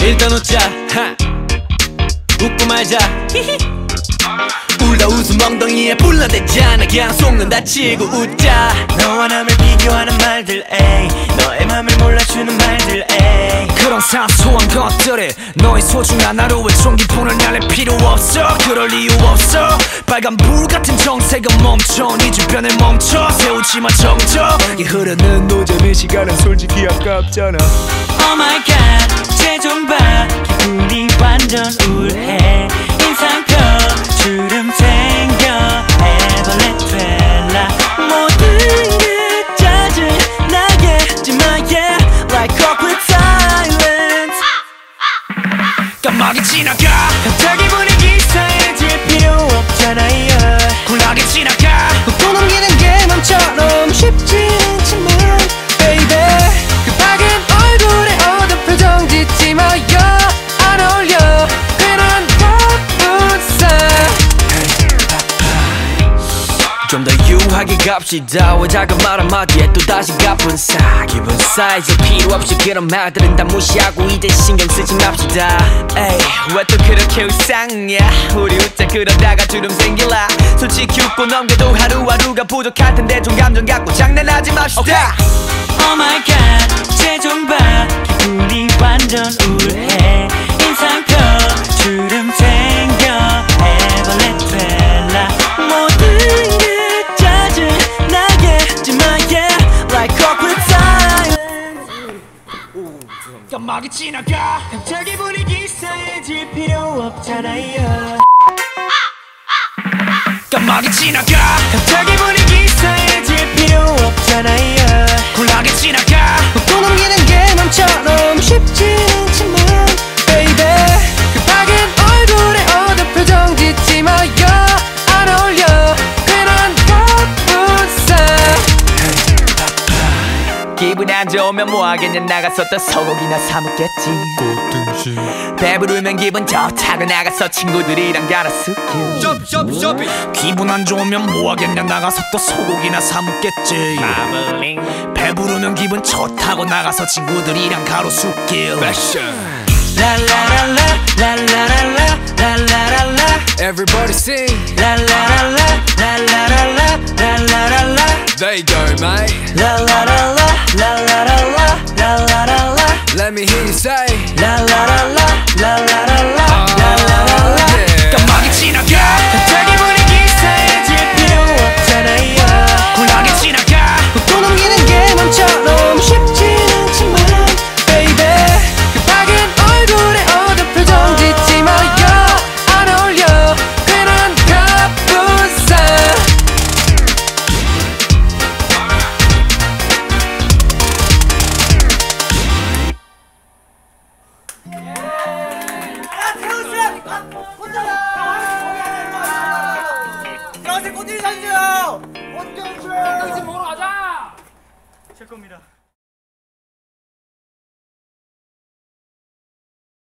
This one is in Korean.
일단 웃자 하. 웃고 말자 울다 웃음 엉덩이에 불나댔잖아 그냥 속는 다 치고 웃자. 너와 남을 비교하는 말들 에이. 너의 맘을 몰라주는 말들 에이. 그런 사소한 것들에 너의 소중한 하루에 총기폰을 날릴 필요 없어. 그럴 이유 없어. 빨간 불 같은 정색은 멈춰. 네 주변에 멈춰. 세우지마 정적 이 흐르는 노점의 시간은 솔직히 아깝잖아. Oh my god 최종 봐. 기분이 완전 우울해 지나가 좀 더 유하게 갑시다. 왜 작은 말 한마디에 또다시 갚은 사. 기분 사이즈 필요 없이 그런 말들은 다 무시하고 이제 신경 쓰지 맙시다. 에이 왜 또 그렇게 울상이야? 우리 웃자 그러다가 주름 생길라. 솔직히 웃고 넘겨도 하루하루가 부족할 텐데 좀 감정 갖고 장난하지 맙시다. Oh my god 최종 봐 기분이 완전 우울해 까마귀 지나가. 갑자기 분위기 싸해질 필요 없잖아요. 까마귀 지나가. 갑자기 분위기 기분 안 좋으면 뭐하겠냐 나가서 또 소고기나 사 먹겠지. 배부르면 기분 좋다고 나가서 친구들이랑 갈아쓰기 기분 안 좋으면 뭐하겠냐 나가서 또 소고기나 사 먹겠지. 배부르면 기분 좋다고 나가서 친구들이랑 가로수길 라라라라 라라라라 라라라라 Everybody sing 라라라라 라라라라 라라라라 There you go mate 라라라라 라라라라 라라라라 Let me hear you say 겁니다